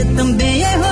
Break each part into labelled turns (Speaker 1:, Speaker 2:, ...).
Speaker 1: तुम भी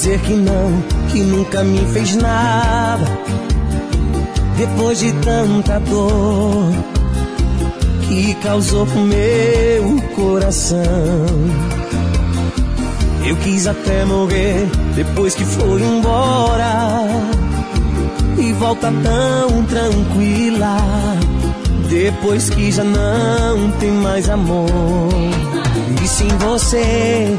Speaker 1: dizer que não, que nunca me fez nada. Depois de tanta dor que causou pro meu coração. Eu quis até morrer depois que foi embora. E volta tão tranquila. Depois que já não tem mais amor. E sem você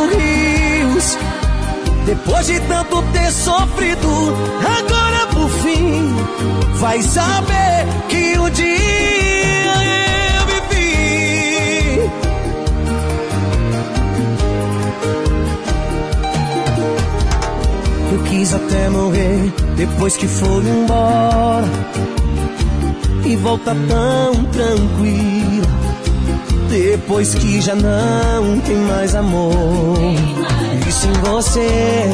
Speaker 1: depois de tanto ter sofrido, agora por fim, vai saber que um dia eu vivi. Eu quis até morrer depois que foi embora e volta tão tranquila. Depois que já não tem mais amor. E sem você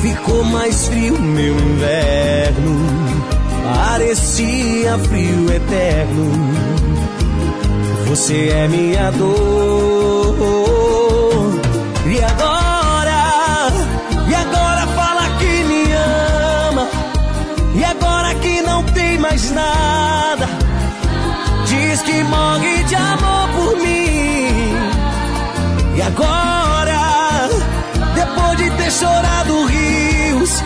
Speaker 1: ficou mais frio meu inverno. Parecia frio eterno. Você é minha dor. E agora? E agora fala que me ama. E agora que não tem mais nada. Chorado rios,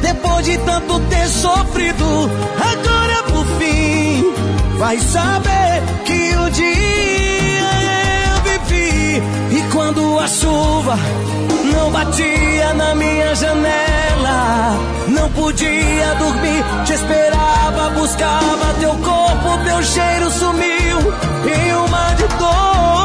Speaker 1: depois de tanto ter sofrido, agora por fim, vai saber que um dia eu vivi. E quando a chuva não batia na minha janela, não podia dormir, te esperava, buscava teu corpo, teu cheiro sumiu em uma de dor.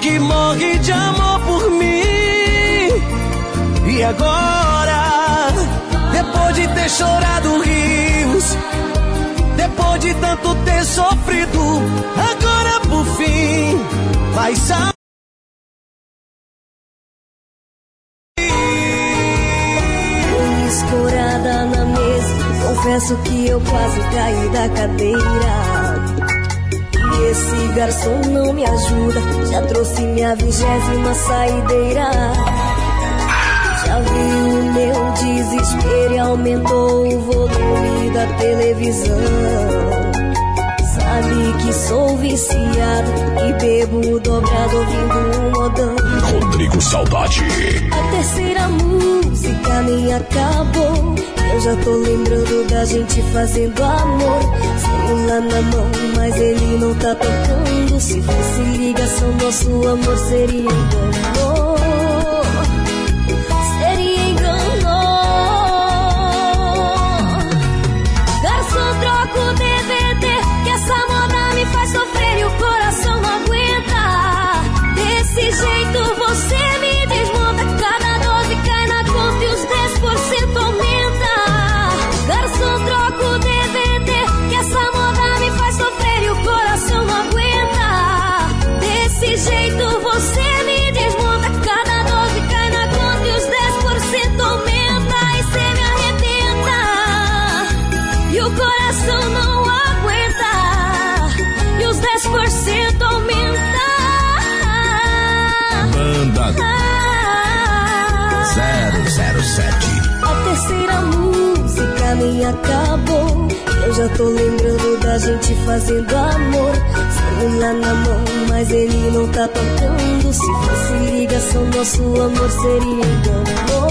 Speaker 1: Que morre de amor por mim. E agora, depois de ter chorado rios, depois de tanto ter sofrido, agora por fim vai saber.
Speaker 2: Escorada na mesa, confesso que eu quase caí da cadeira. Esse garçom não me ajuda, já trouxe minha vigésima saideira. Já viu o meu desespero e aumentou o volume da televisão. Sabe que sou viciado e bebo dobrado ouvindo um modão.
Speaker 3: Rodrigo Saudade.
Speaker 2: A terceira música nem acabou. Eu já tô lembrando da gente fazendo amor. Celular na mão, mas ele não tá tocando. Se fosse ligação, nosso amor seria engano. Acabou. Eu já tô lembrando da gente fazendo amor. Celular na mão, mas ele não tá tocando. Se fosse ligação, nosso amor seria engano.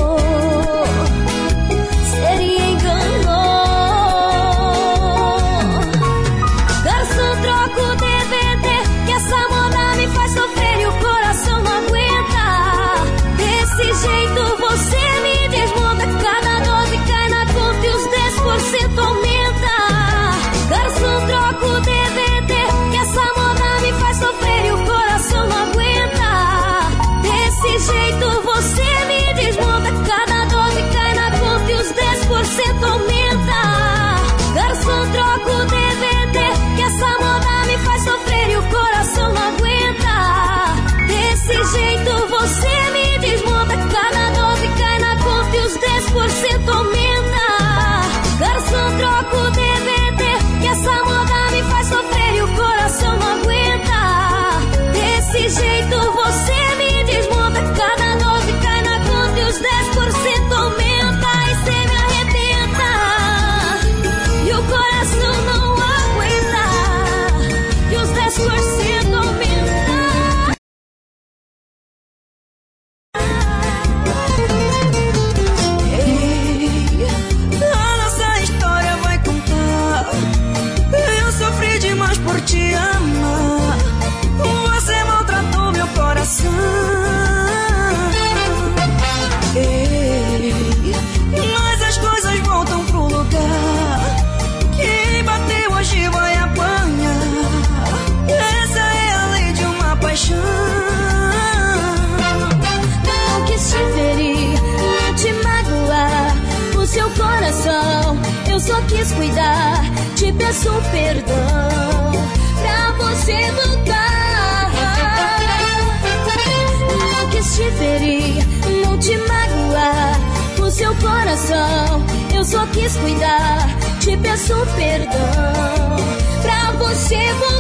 Speaker 2: Eu só quis cuidar, te peço perdão pra você voltar.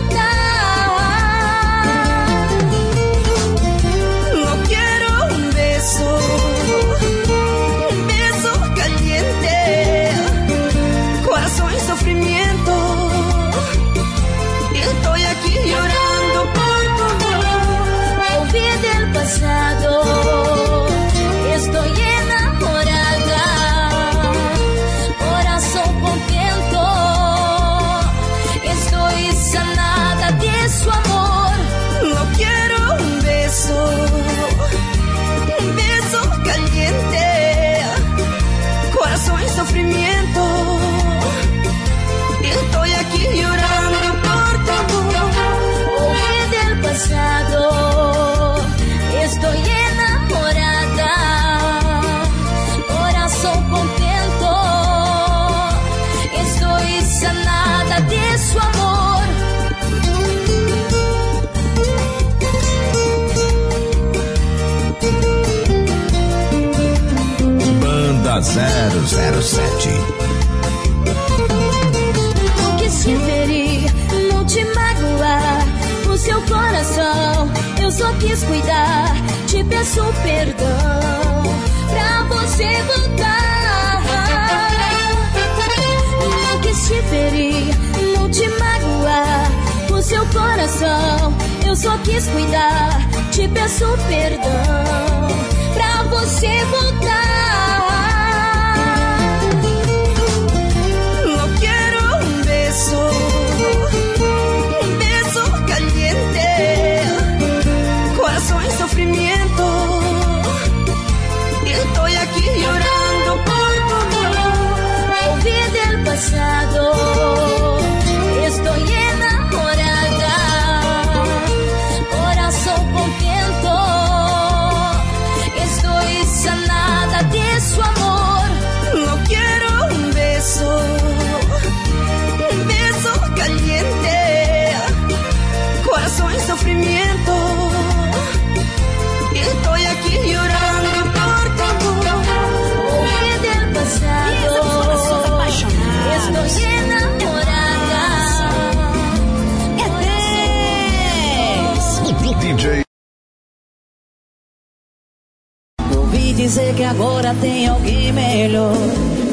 Speaker 4: Dizer que agora tem alguém melhor.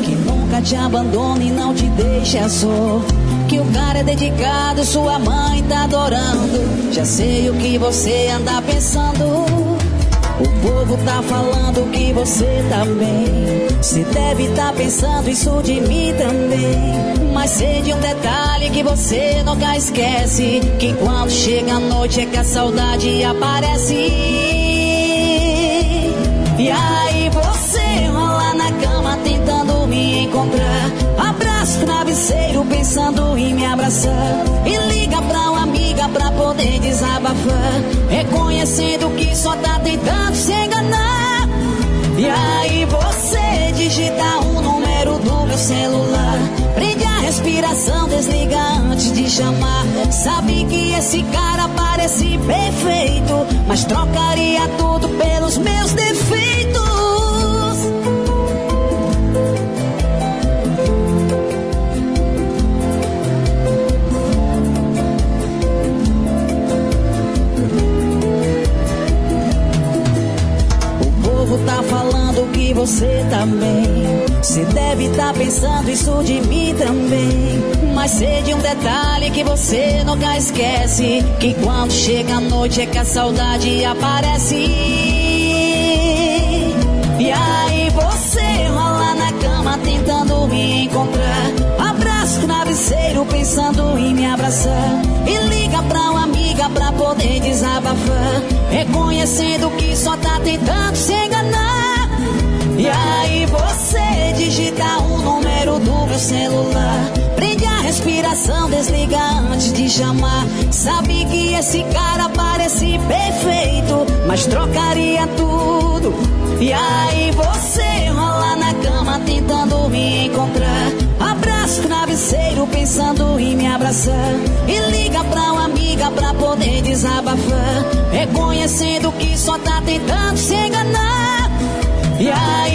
Speaker 4: Que nunca te abandona e não te deixa só. Que o cara é dedicado, sua mãe tá adorando. Já sei o que você anda pensando. O povo tá falando que você tá bem. Se deve tá pensando isso de mim também. Mas sei de um detalhe que você nunca esquece: que quando chega a noite é que a saudade aparece. E aí Travesseiro pensando em me abraçar. E liga pra uma amiga pra poder desabafar. Reconhecendo que só tá tentando se enganar. E aí você digita o número do meu celular. Prende a respiração, desliga antes de chamar. Sabe que esse cara parece perfeito, mas trocaria tudo pelos meus defeitos. Você também. Você deve tá pensando isso de mim também. Mas sei de um detalhe que você nunca esquece: que quando chega a noite é que a saudade aparece. E aí você rola na cama tentando me encontrar. Abraço travesseiro pensando em me abraçar. E liga pra uma amiga pra poder desabafar. Reconhecendo que só tá tentando se enganar. E aí você digita o número do meu celular. Prende a respiração, desliga antes de chamar. Sabe que esse cara parece perfeito, mas trocaria tudo. E aí você rola na cama tentando me encontrar. Abraço na
Speaker 5: pensando em me abraçar. E liga pra uma amiga pra poder desabafar. Reconhecendo que só tá tentando se enganar. E aí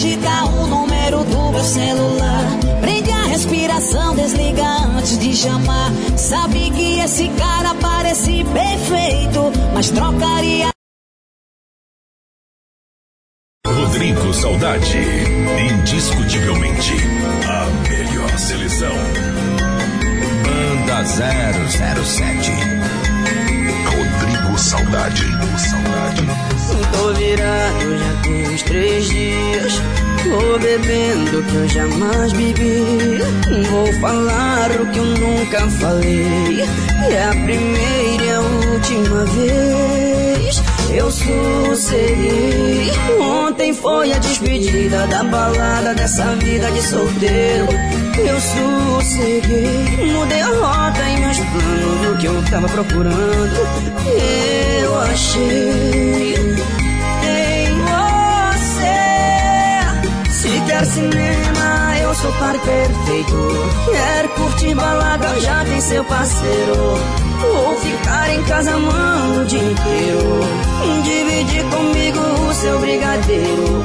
Speaker 5: digita o número do meu celular. Prende a respiração, desliga antes de chamar. Sabe que esse cara parece perfeito, mas trocaria.
Speaker 6: Rodrigo Saudade, indiscutivelmente a melhor seleção. Banda 007. Saudade. Saudade.
Speaker 5: Tô virado já tem uns três dias. Tô bebendo que eu jamais bebi. Vou falar o que eu nunca falei. É a primeira e a última vez. Eu sosseguei. Ontem foi a despedida da balada dessa vida de solteiro. Eu sosseguei. Mudei a rota em meus planos do que eu tava procurando. Eu achei em você. Se quer cinema, eu sou par perfeito. Quer curtir balada, já tem seu parceiro. Ou ficar em casa amando o dia inteiro. Dividir comigo o seu brigadeiro.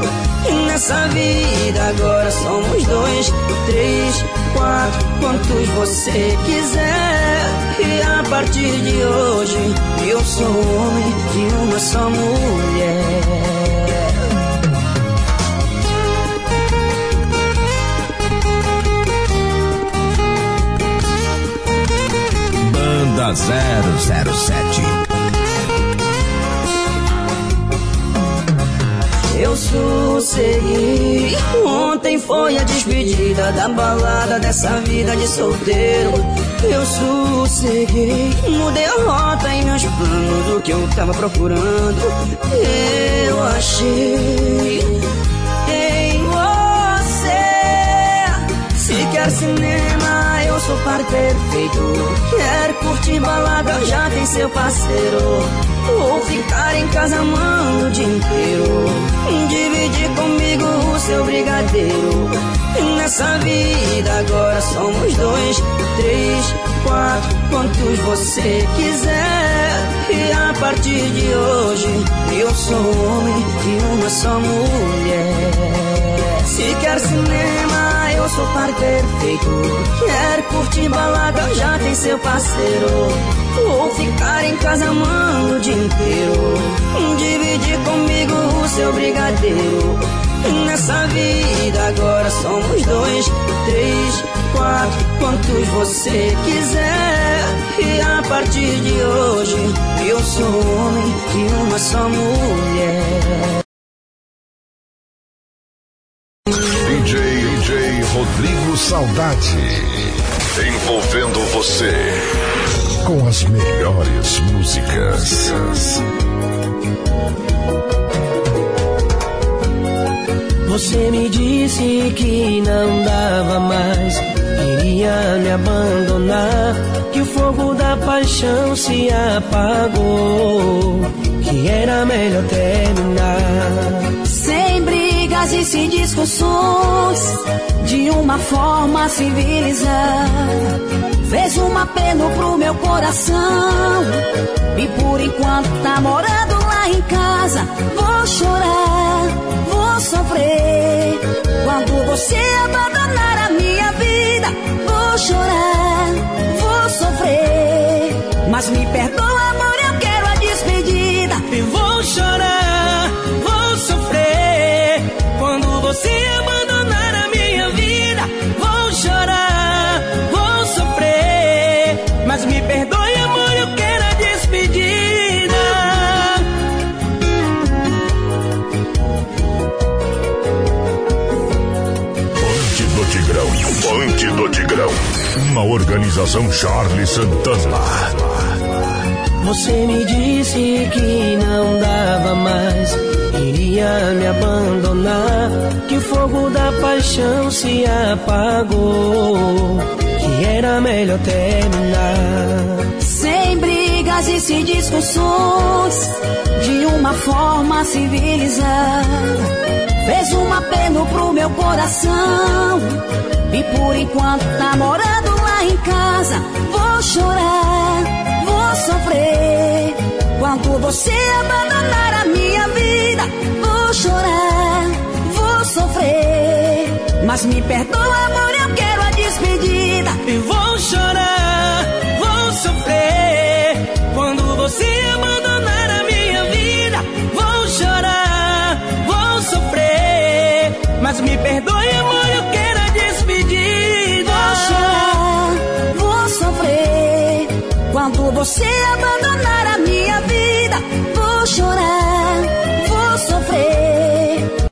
Speaker 5: E nessa vida agora somos dois, três, quatro, quantos você quiser. E a partir de hoje eu sou homem de uma só mulher.
Speaker 6: 007.
Speaker 5: Eu sosseguei. Ontem foi a despedida da balada dessa vida de solteiro. Eu sosseguei. Mudei a rota em meus planos do que eu tava procurando. Eu achei em você. Se quer cinema, sou par perfeito. Quer curtir balada, já tem seu parceiro. Ou ficar em casa amando o dia inteiro. Dividir comigo o seu brigadeiro. E nessa vida agora somos dois, três, quatro, quantos você quiser. E a partir de hoje eu sou homem de uma só mulher. Se quer cinema, eu sou par perfeito. Quer curtir balada, já tem seu parceiro. Ou ficar em casa amando o dia inteiro. Dividir comigo o seu brigadeiro. Nessa vida agora somos dois, três, quatro, quantos você quiser. E a partir de hoje eu sou homem de uma só mulher.
Speaker 6: Saudade. Envolvendo você com as melhores músicas.
Speaker 1: Você me disse que não dava mais, iria me abandonar, que o fogo da paixão se apagou, que era melhor terminar.
Speaker 5: Sem brigas e sem discussões, de uma forma civilizada. Fez um apelo pro meu coração. E por enquanto tá morando lá em casa. Vou chorar, vou sofrer. Quando você abandonar a minha vida, vou chorar, vou sofrer. Mas me perdoa, amor, eu quero a despedida.
Speaker 1: Vou chorar, vou sofrer. Quando você abandonar
Speaker 6: Tigrão. Ponte do Tigrão. Uma organização Charlie Santana.
Speaker 1: Você me disse que não dava mais, iria me abandonar, que o fogo da paixão se apagou, que era melhor terminar.
Speaker 5: Brigas e discussões, de uma
Speaker 4: uma forma civilizada. Fez um apelo pro meu coração. E por enquanto tá morando lá em casa. Vou chorar, vou sofrer. Quando você abandonar a minha vida, vou chorar, vou sofrer. Mas me perdoa, amor, eu quero a despedida.
Speaker 7: E vou chorar, Mas me perdoe, amor, eu quero a despedida.
Speaker 4: Vou chorar, vou sofrer. Quando você abandonar a minha vida, vou chorar, vou sofrer.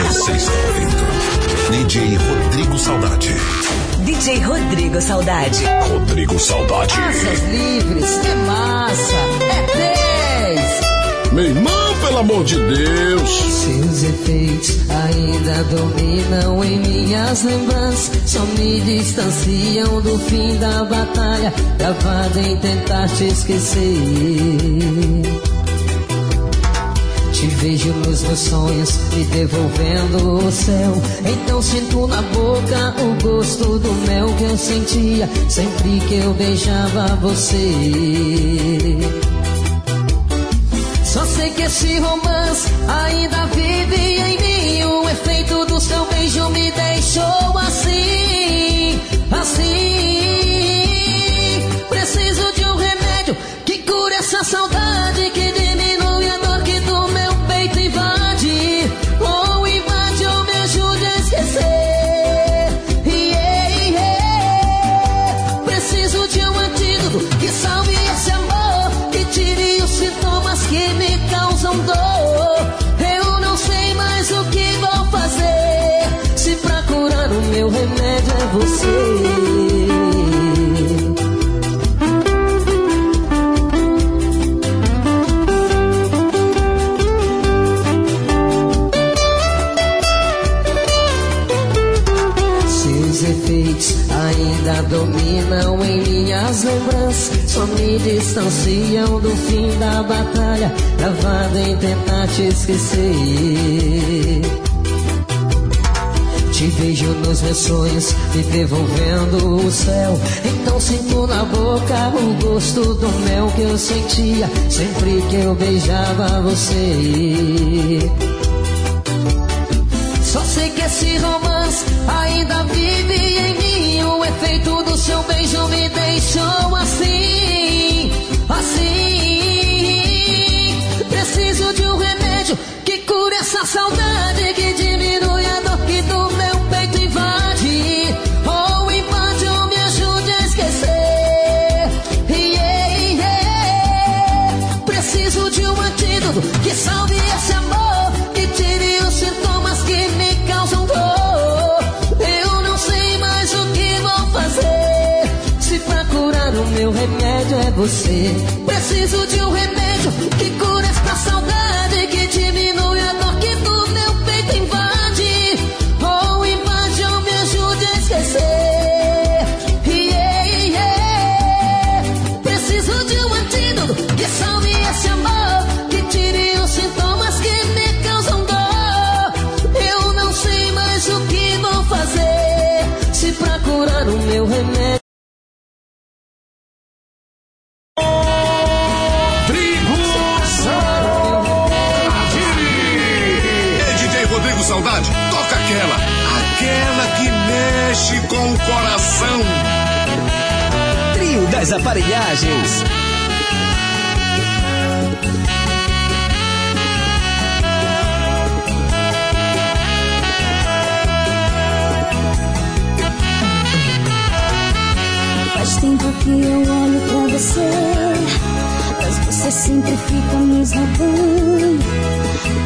Speaker 6: Você está ouvindo DJ Rodrigo Saudade.
Speaker 8: DJ Rodrigo Saudade.
Speaker 6: Rodrigo Saudade.
Speaker 8: Asas livres, é massa, é 10.
Speaker 6: Meu irmão, pelo amor de Deus.
Speaker 9: Seus efeitos ainda dominam em minhas lembranças. Só me distanciam do fim da batalha. Gravado em tentar te esquecer. Te vejo nos meus sonhos, me devolvendo o céu. Então sinto na boca o gosto do mel que eu sentia sempre que eu beijava você. Sei que esse romance ainda vive em mim. O efeito do seu beijo me deixou assim, assim. Preciso de um remédio que cure essa saudade, distanciam do fim da batalha. Gravado em tentar te esquecer. Te vejo nos meus sonhos, me devolvendo o céu. Então sinto na boca o gosto do mel que eu sentia sempre que eu beijava você. Só sei que esse romance ainda vive em mim. O efeito do seu beijo me deixou assim, assim. Preciso de um remédio que cure essa saudade, você, preciso de um remédio que cure
Speaker 6: com o coração.
Speaker 7: Trio das aparelhagens.
Speaker 2: Faz tempo que eu olho pra você, mas você sempre fica me esnobando.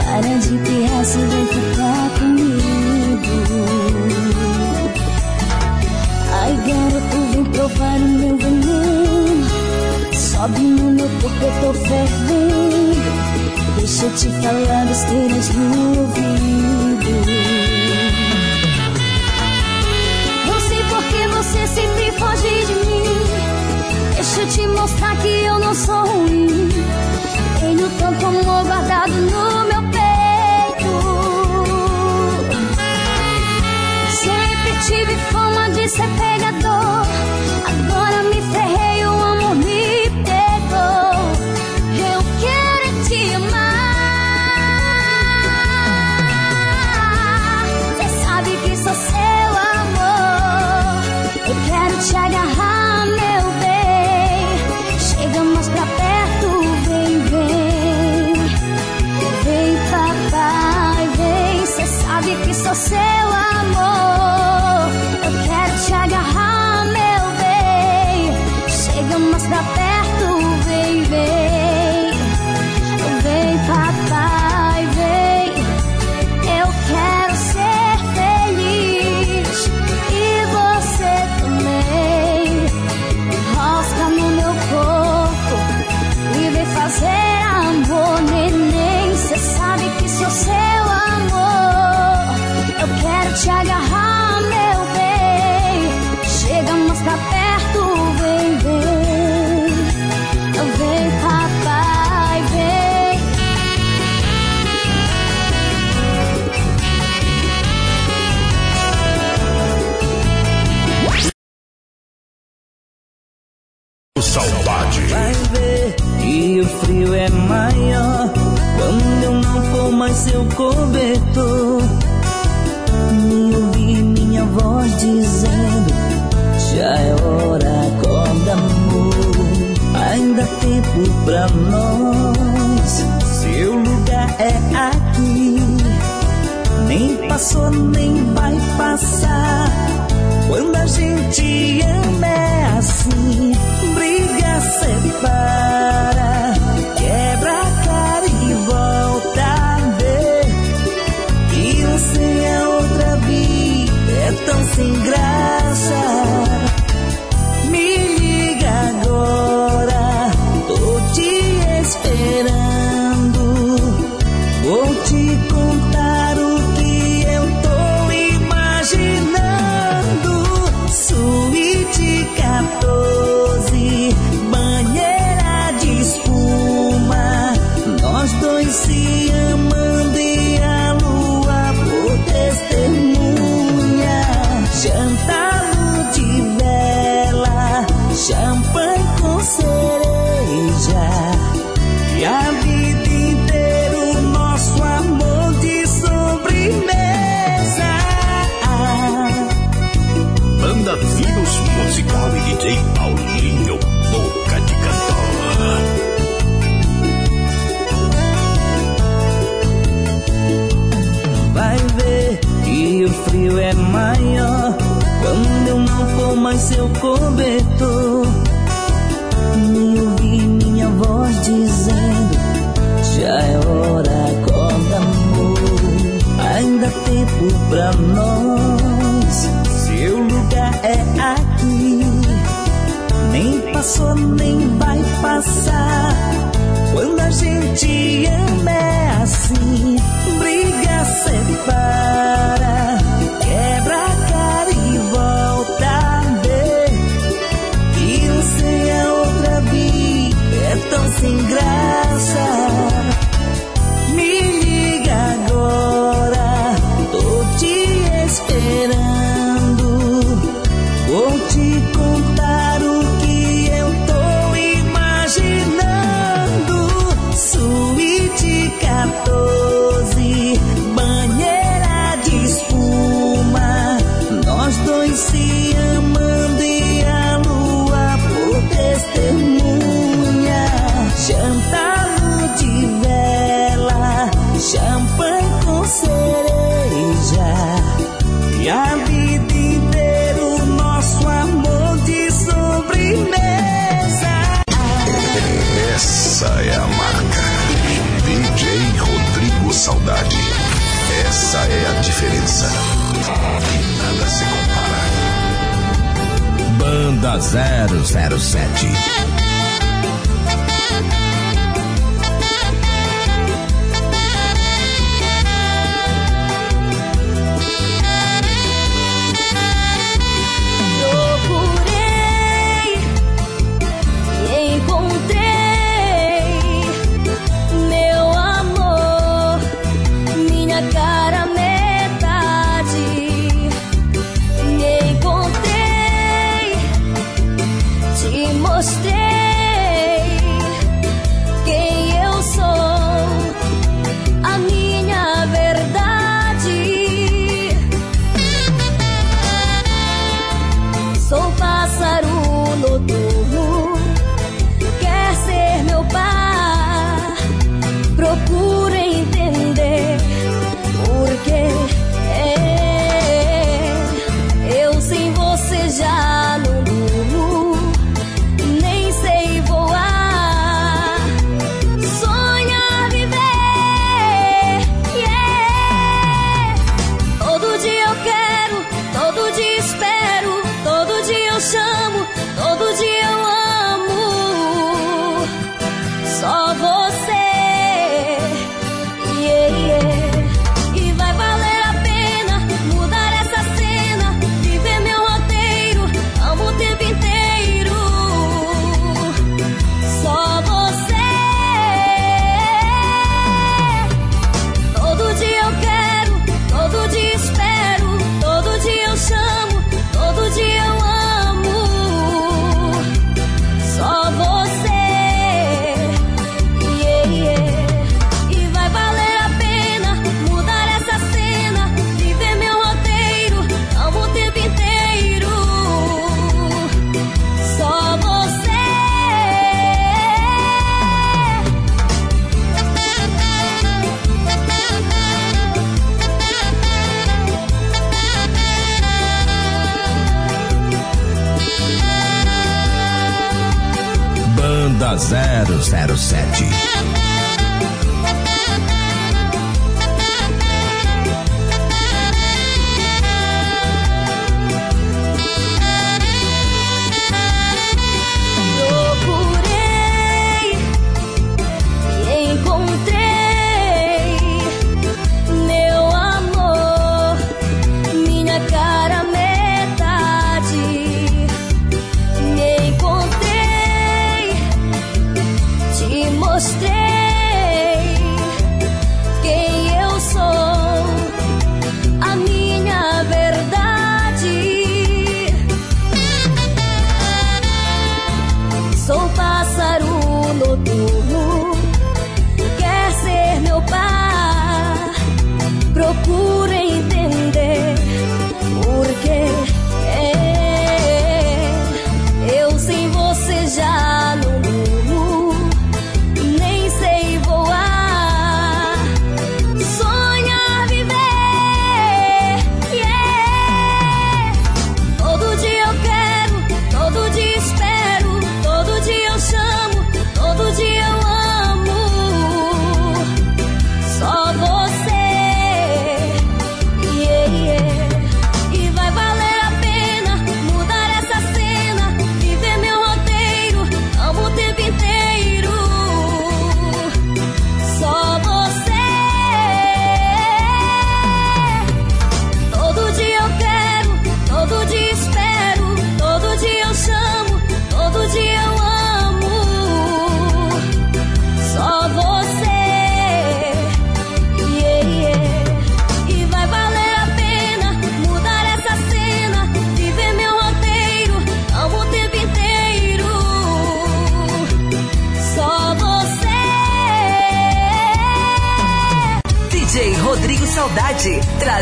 Speaker 2: Para de pirraça, vem ficar comigo. Vai garoto, vem provar o meu veneno Sobe no meu corpo, eu tô fervendo. Deixa eu te falar besteiras no ouvido. Não sei por que você sempre foge de mim. Deixa eu te mostrar que eu não sou ruim. Tenho tanto amor guardado no meu peito tive fama de ser pegador.
Speaker 6: Saudade.
Speaker 7: Vai ver que o frio é maior quando eu não for mais seu cobertor. Me ouvi minha voz dizendo: Já é hora, acorda, amor. Ainda há tempo pra nós. Seu lugar é aqui. Nem passou, nem vai passar. Quando a gente ama é assim separa, frio é maior quando eu não for mais seu cobertor. Me ouvi minha voz dizendo: Já é hora, acorda, amor. Ainda há tempo pra nós. Seu lugar é aqui. Nem passou, nem vai passar. Quando a gente ama é assim, briga separa,
Speaker 10: 007.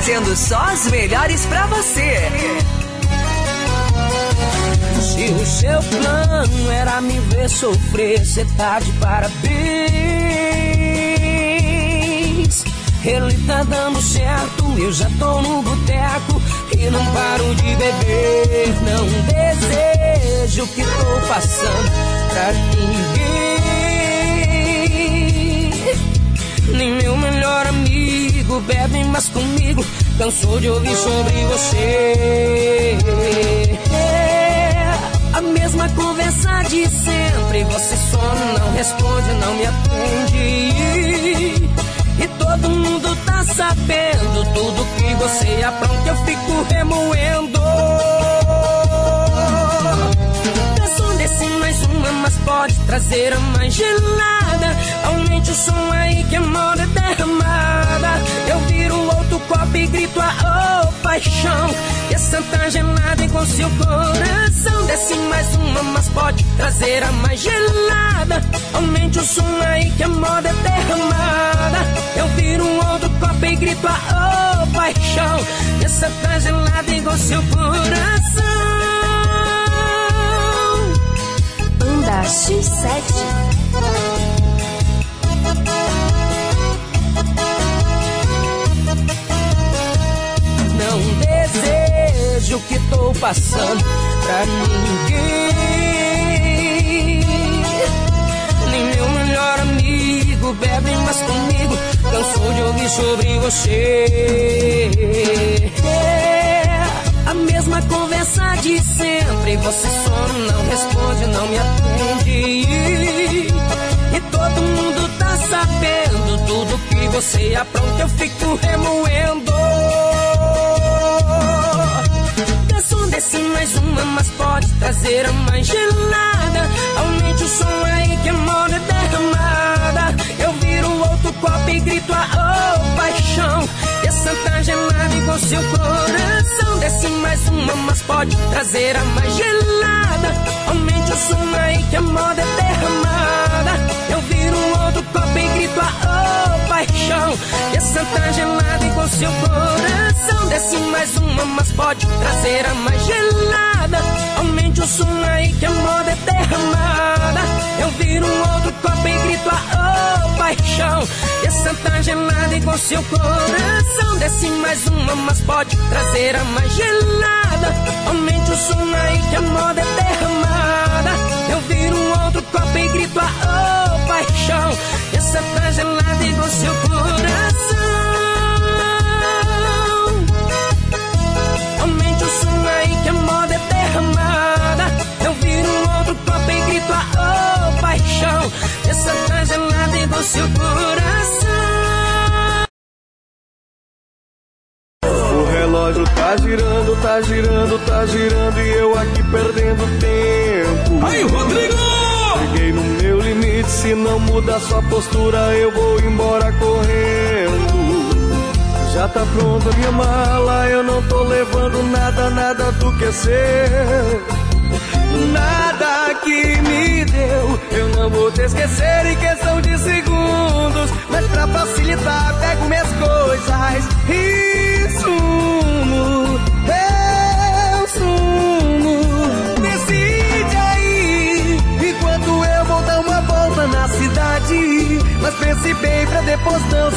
Speaker 11: Trazendo só as melhores para você.
Speaker 12: Se o seu plano era me ver sofrer, cê tá de parabéns. Ele tá dando certo, eu já tô no boteco e não paro de beber. Não desejo que tô passando pra ninguém. Nem meu melhor amigo bebe mais comigo Cansou de ouvir sobre você. É a mesma conversa de sempre. Você só não responde, não me atende. E todo mundo tá sabendo tudo que você apronta, eu fico remoendo. Pode trazer a mais gelada. Aumente o som aí que a moda é derramada. Eu viro outro copo e grito a oh, paixão. E a santa gelada com seu coração. Desce mais uma, mas pode trazer a mais gelada. Aumente o som aí que a moda é derramada. Eu viro outro copo e grito a oh, paixão. E a santa gelada com seu coração.
Speaker 2: X7
Speaker 12: não desejo que tô passando pra ninguém. Nem meu melhor amigo bebe mais comigo. Cansou de ouvir sobre você. A mesma conversa de sempre. Você só não responde, não me atende. E todo mundo tá sabendo tudo que você apronta. Eu fico remoendo. Desce mais uma, mas pode trazer a mais gelada. Aumente o som aí que a moda é derramada. Eu viro outro copo e grito a oh, paixão. Santa gelada igual seu coração. Desce mais uma, mas pode trazer a mais gelada. Aumente o som aí que a moda é derramada. Eu viro outro copo e grito a oh, paixão. E a santa gelada igual seu coração. Desce mais uma, mas pode trazer a mais gelada. Aumente o som aí que a moda é derramada. Eu viro um outro copo e grito a oh, paixão. E santa gelada igual seu coração. Desce mais uma, mas pode trazer a mais gelada. Aumente o som aí que a moda é derramada. Eu viro um outro copo e grito a oh, paixão. Essa tá gelada igual seu coração. Aumente o som aí que a moda é derramada. Eu viro um outro copo e grito a oh, paixão. Seu coração.
Speaker 1: relógio tá girando, tá girando, tá girando e eu aqui perdendo tempo.
Speaker 6: Aí, Rodrigo!
Speaker 1: Cheguei no meu limite, se não muda sua postura, eu vou embora correndo. Já tá pronta minha mala, eu não tô levando nada, nada do que é seu. Nada que me deu,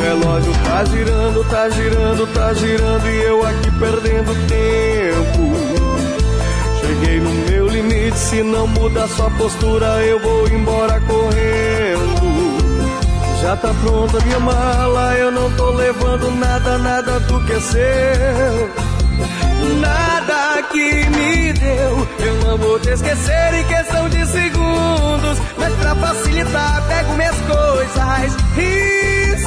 Speaker 1: Relógio tá girando, tá girando, tá girando e eu aqui perdendo tempo. Cheguei no meu limite, se não muda sua postura, eu vou embora correndo. Já tá pronta minha mala, eu não tô levando nada, nada do que é seu. Nada que me deu, eu não vou te esquecer em questão de segundos. Mas pra facilitar, pego minhas coisas e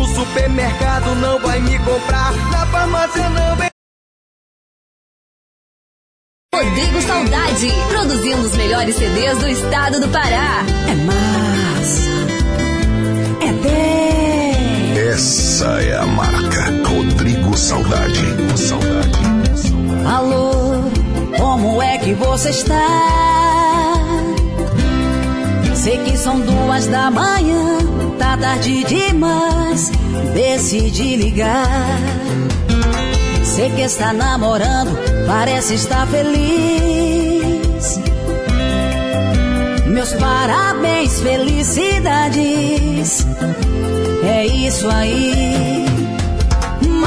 Speaker 1: No supermercado não vai me comprar, na farmácia não vende.
Speaker 8: Rodrigo Saudade, produzindo os melhores CDs do estado do Pará.
Speaker 4: É massa. É bem.
Speaker 6: Essa é a marca Rodrigo Saudade. Saudade.
Speaker 4: Alô, como é que você está? Sei que são duas da manhã, tá tarde demais. Decidi ligar. Sei que está namorando, parece estar feliz. Meus parabéns, felicidades. É isso aí.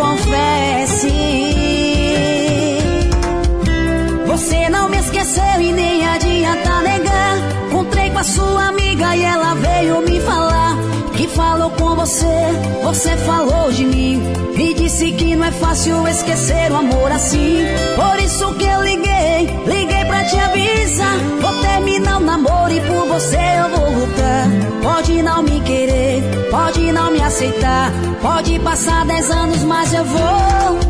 Speaker 4: confesse. Você não me esqueceu e você, você falou de mim e disse que não é fácil esquecer o amor assim. Por isso que eu liguei, liguei pra te avisar. Vou terminar o namoro e por você eu vou lutar. Pode não me querer, pode não me aceitar, pode passar dez anos, mas eu vou.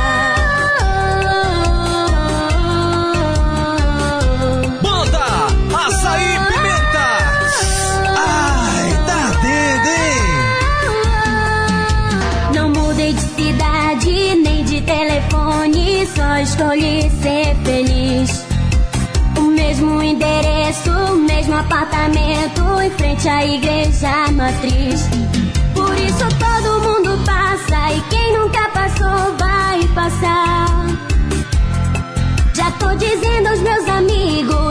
Speaker 2: Apartamento, em frente à igreja matriz. Por isso todo mundo passa e quem nunca passou vai passar. Já tô dizendo aos meus amigos,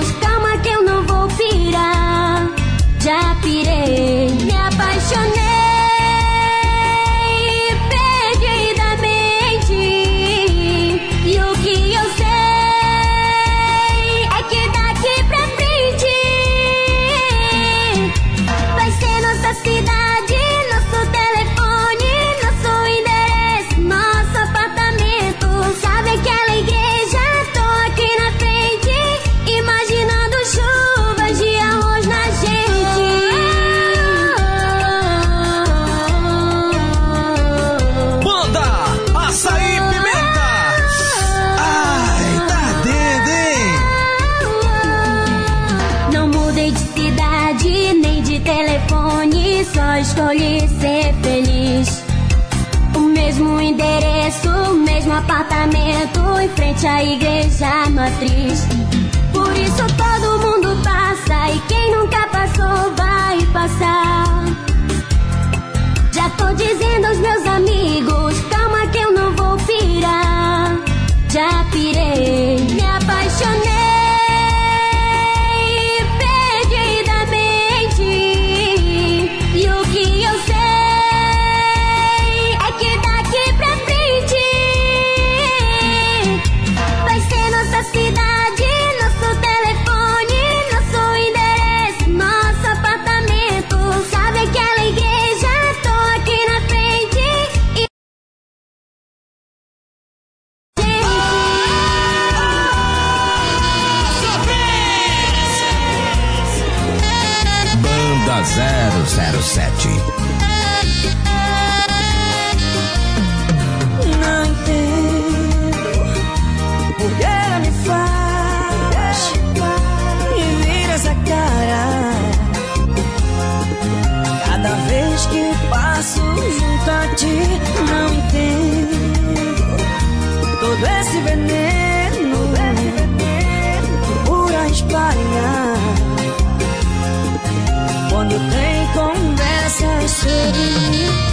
Speaker 2: escolhi ser feliz. O mesmo endereço, o mesmo apartamento, em frente à igreja matriz. Por isso todo mundo passa e quem nunca passou vai passar. Já tô dizendo aos meus amigos, calma que eu não vou pirar. Já pirei, me apaixonei.
Speaker 3: seni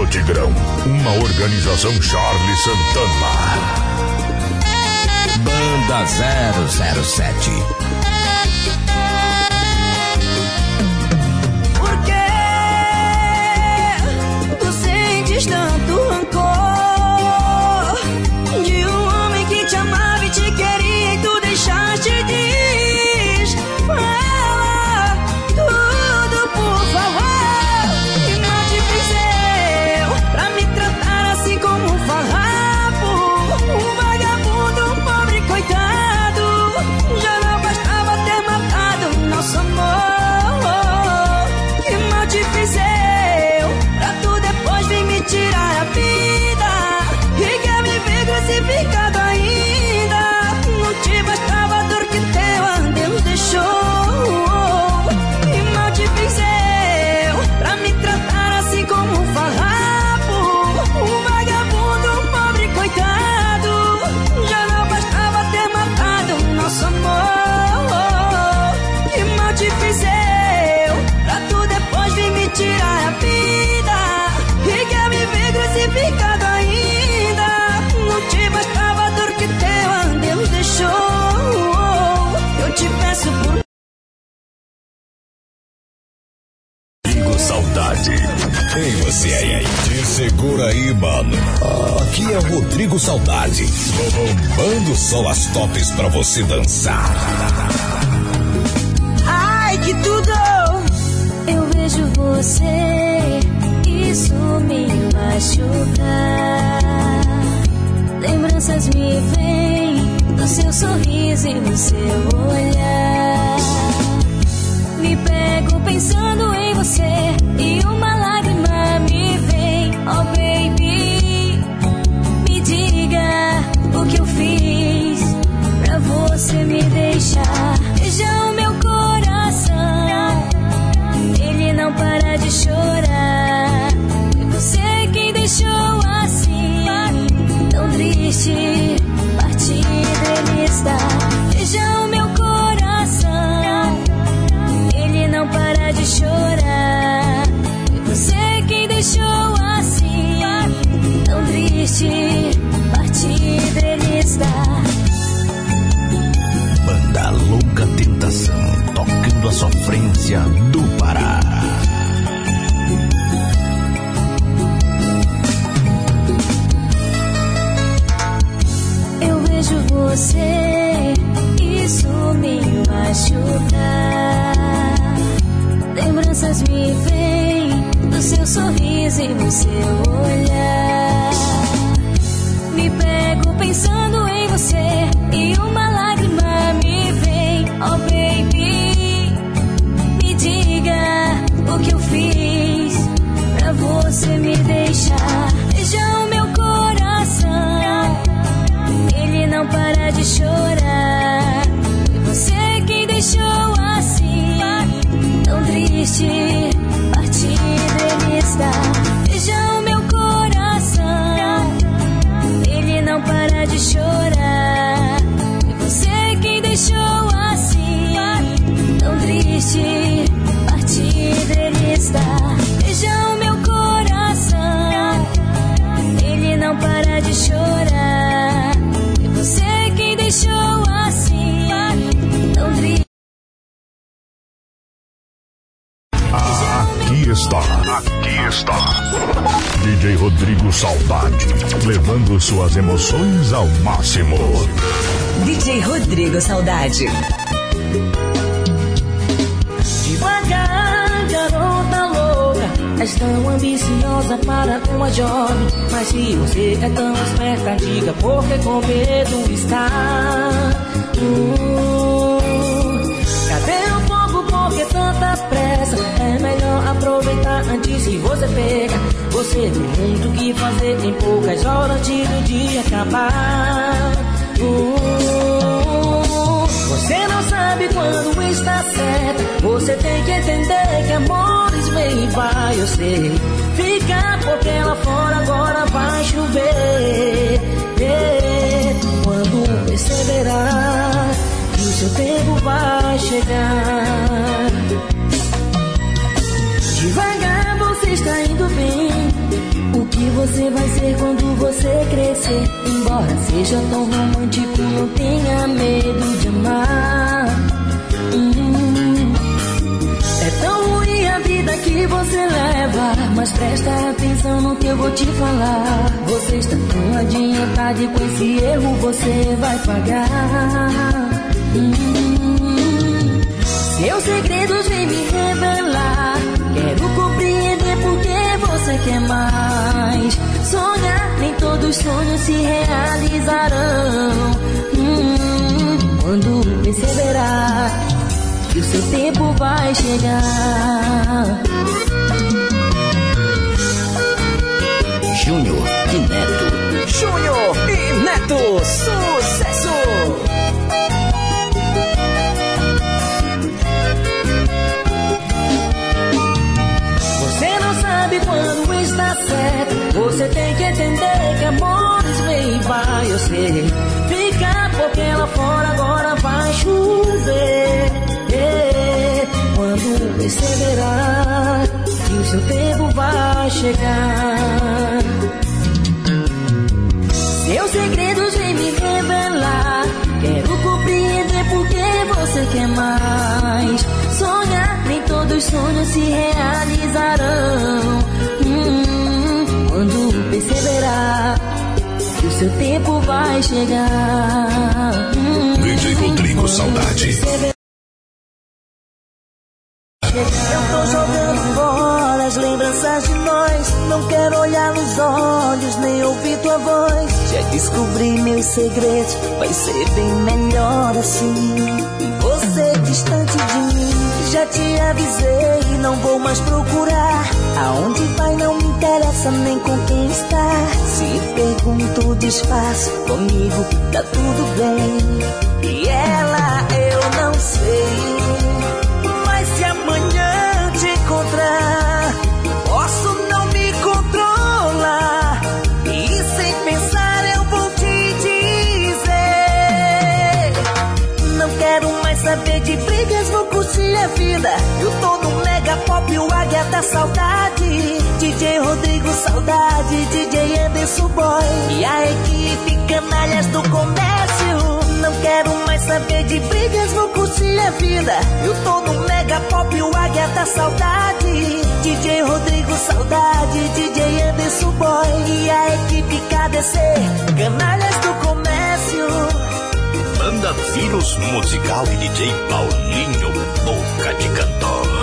Speaker 3: o Tigrão, uma organização Charlie Santana.
Speaker 13: Banda 007.
Speaker 14: Por que
Speaker 3: você diz não? Rodrigo Saudade. Bombando só as tops para você dançar.
Speaker 14: Ai, que tudo!
Speaker 2: Eu vejo você, isso me machuca. Lembranças me vêm do seu sorriso e do seu olhar. Me pego pensando em você e uma você me deixar.
Speaker 9: antes que você pega. Você tem muito que fazer, tem poucas horas de o dia acabar. Uh, você não sabe quando está certo. Você tem que entender que amores vem e vai, eu sei. Fica porque lá fora agora vai chover. Yeah. Quando perceberá que o seu tempo vai chegar. Devagar você está indo bem. O que você vai ser quando você crescer? Embora seja tão romântico, não tenha medo de amar. Hum. É tão ruim a vida que você leva. Mas presta atenção no que eu vou te falar. Você está tão adiantado e com esse erro você vai pagar. Hum. Seus segredos vem me revelar. Quero compreender por que você quer mais. Sonhar, nem todos os sonhos se realizarão. Hum, quando perceberá que o seu tempo vai chegar.
Speaker 10: Júnior e Neto.
Speaker 15: Júnior e Neto, sucesso!
Speaker 9: Quando está certo. Você tem que entender que amores vem e vai. Eu sei. Fica porque lá fora agora vai chover. Quando perceberá que o seu tempo vai chegar. Seus segredos vêm me revelar. Quero compreender por que você quer mais. Sonhar, nem todos os sonhos se realizarão. Hum, quando perceberá que o seu tempo vai chegar. Hum,
Speaker 2: DJ Rodrigo Saudade.
Speaker 7: Eu tô jogando fora as lembranças de nós. Não quero olhar nos olhos, nem ouvir tua voz. Já descobri meus segredos, vai ser bem melhor assim. Você distante de mim, já te avisei. Não vou mais procurar. Aonde vai não me interessa nem com quem está. Se pergunto, disfarço. Comigo tá tudo bem. E ela eu não sei. Da Saudade. DJ Rodrigo Saudade, DJ Anderson Boy. E a equipe Canalhas do Comércio. Não quero mais saber de brigas, vou curtir a vida. Eu tô no Mega Pop, o Águia da Saudade. DJ Rodrigo Saudade, DJ Anderson Boy. E a equipe KDC, Canalhas do Comércio.
Speaker 10: Banda Vírus Musical e DJ Paulinho Boca de Cantor.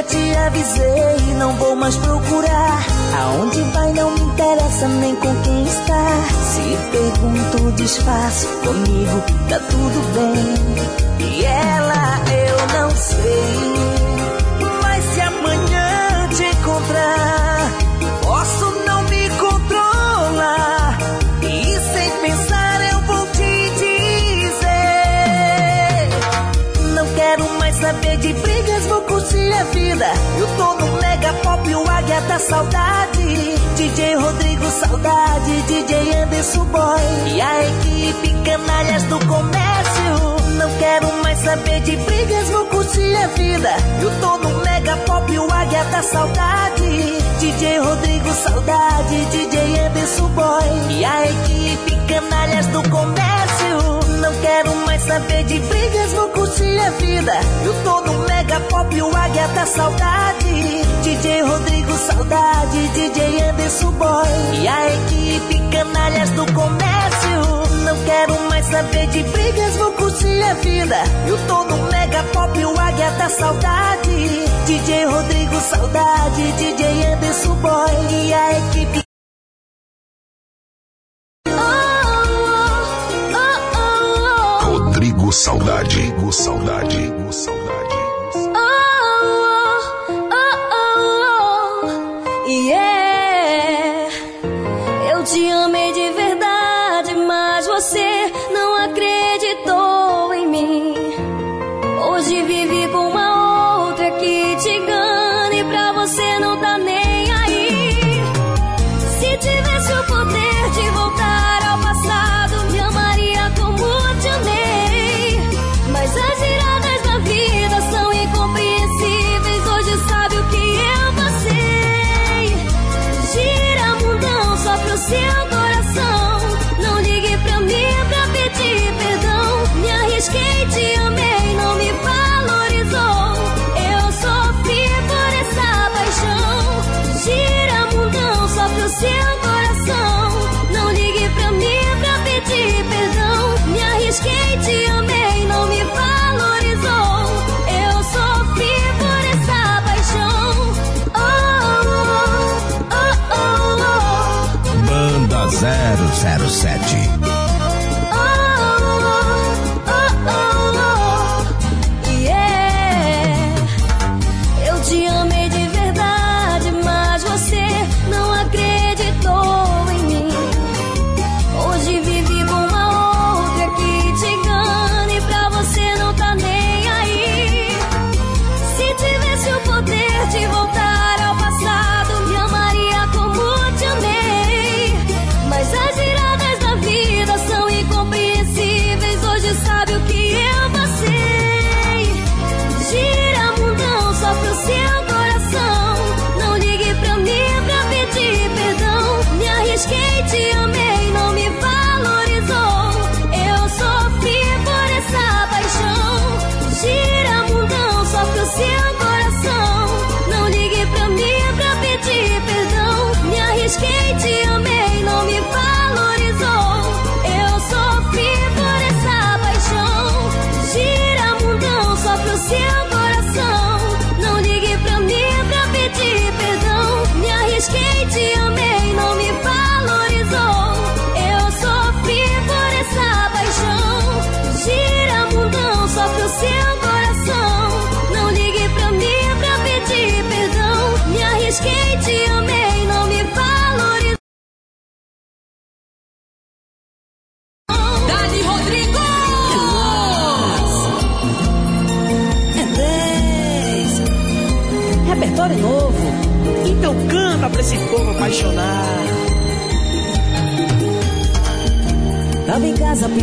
Speaker 7: Já te avisei, não vou mais procurar. Aonde vai não me interessa nem com quem está. Se pergunto, disfarço. Comigo tá tudo bem. E ela eu não sei. Da Saudade. DJ Rodrigo Saudade, DJ Anderson Boy. E a equipe Canalhas do Comércio. Não quero mais saber de brigas, vou curtir a vida. Eu tô no Mega Pop, o Águia da Saudade. DJ Rodrigo Saudade, DJ Anderson Boy. E a equipe Canalhas do Comércio. Quero mais saber de brigas, vou curtir a vida. Eu tô no Mega Pop, o Águia da Saudade. DJ Rodrigo Saudade, DJ Anderson Boy. E a equipe Canalhas do Comércio. Não quero mais saber de brigas, vou curtir a vida. Eu tô no Mega Pop, o Águia da Saudade. DJ Rodrigo Saudade, DJ Anderson Boy. E a equipe
Speaker 2: Saudade. Saudade. Saudade.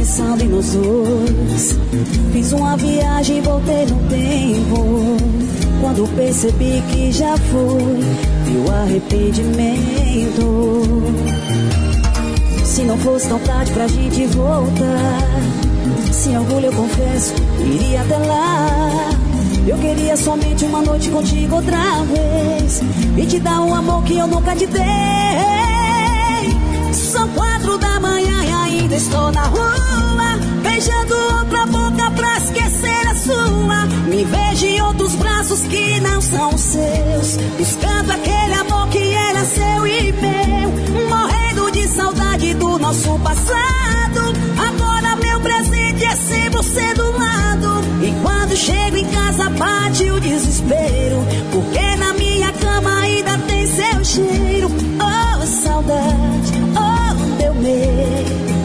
Speaker 4: Pensando em nós dois. Fiz uma viagem e voltei no tempo. Quando percebi que já foi, meu arrependimento. Se não fosse tão tarde pra gente voltar, sem orgulho eu confesso, iria até lá. Eu queria somente uma noite contigo outra vez e te dar um amor que eu nunca te dei. São quatro da manhã e ainda estou na rua, beijando outra boca pra esquecer a sua. Me vejo em outros braços que não são seus, buscando aquele amor que era seu e meu, morrendo de saudade do nosso passado. Agora meu presente é sem você do lado. E quando chego em casa bate o desespero, porque na minha cama ainda tem seu cheiro. Oh, saudade, oh, meu medo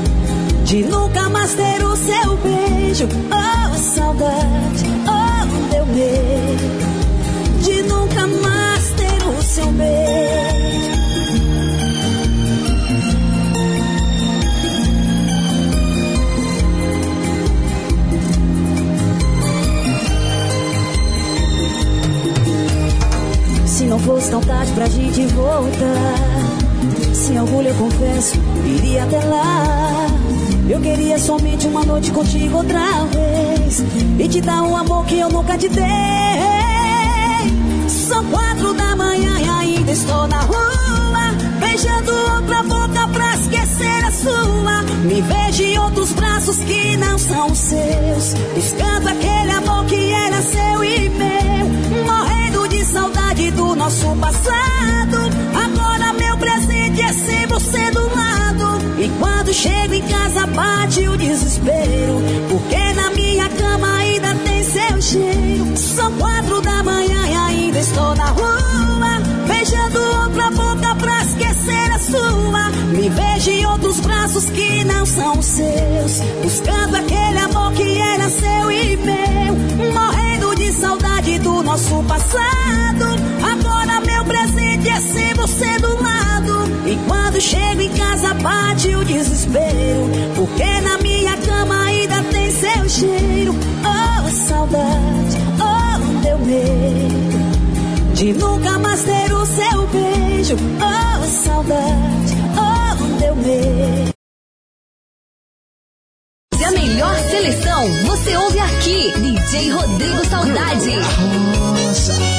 Speaker 4: de nunca mais ter o seu beijo. Oh, saudade, oh, meu medo de nunca mais ter o seu beijo. Se não fosse tão tarde pra gente voltar, sem orgulho eu confesso, iria até lá eu queria somente uma noite contigo outra vez e te dar um amor que eu nunca te dei. São quatro da manhã e ainda estou na rua, beijando outra boca pra esquecer a sua. Me vejo em outros braços que não são seus, buscando aquele amor que era seu e meu, morrendo de saudade do nosso passado. Agora meu presente é sem você do lado. E quando chego em casa bate o desespero, porque na minha cama ainda tem seu cheiro. São quatro da manhã e ainda estou na rua, beijando outra boca pra esquecer a sua. Me vejo em outros braços que não são seus, buscando aquele amor que era seu e meu, morrendo de saudade do nosso passado. Agora meu presente é sem você do lado. E quando chego em casa bate o desespero, porque na minha cama ainda tem seu cheiro. Oh, saudade, oh, meu medo de nunca mais ter o seu beijo. Oh, saudade, oh, meu medo.
Speaker 8: A melhor seleção você ouve aqui, DJ Rodrigo Saudade. Nossa.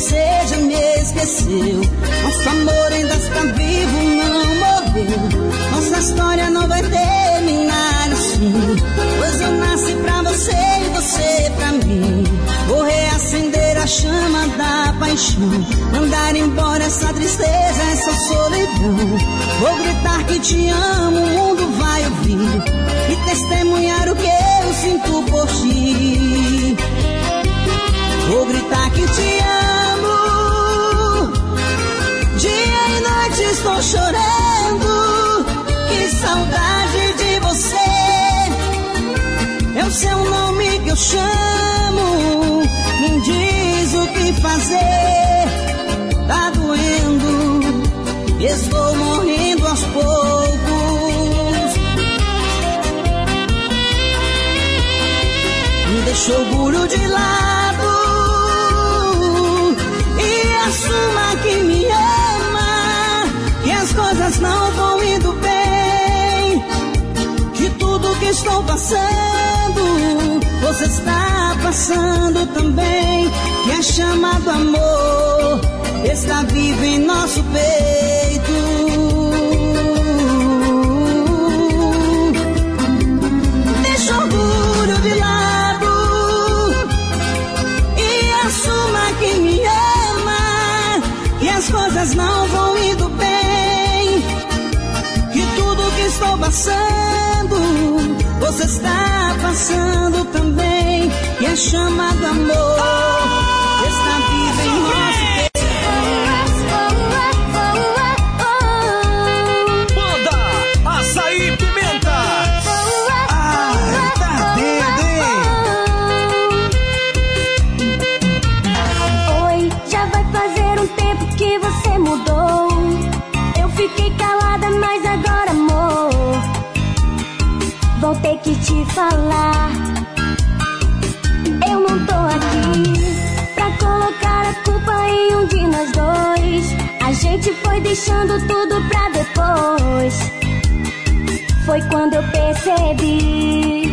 Speaker 5: você
Speaker 2: já me esqueceu. Nosso amor ainda está vivo, não morreu. Nossa história não vai terminar assim. Pois eu nasci pra você e você pra mim. Vou reacender a chama da paixão. Mandar embora essa tristeza, essa solidão. Vou gritar que te amo, o mundo vai ouvir. E testemunhar o que eu sinto por ti. Vou gritar que te amo. estou chorando. Que saudade de você. É o seu nome que eu chamo. Me diz o que fazer. Tá doendo. Estou morrendo aos poucos. Deixou o orgulho de lado. estou passando, você está passando também. Que a chama do amor está viva em nosso peito. Deixa o orgulho de lado e assuma que me ama. Que as coisas não vão indo bem, que tudo que estou passando você está passando também. E é a chama do amor te falar. Eu não tô aqui pra colocar a culpa em um de nós dois. A gente foi deixando tudo pra depois. Foi quando eu percebi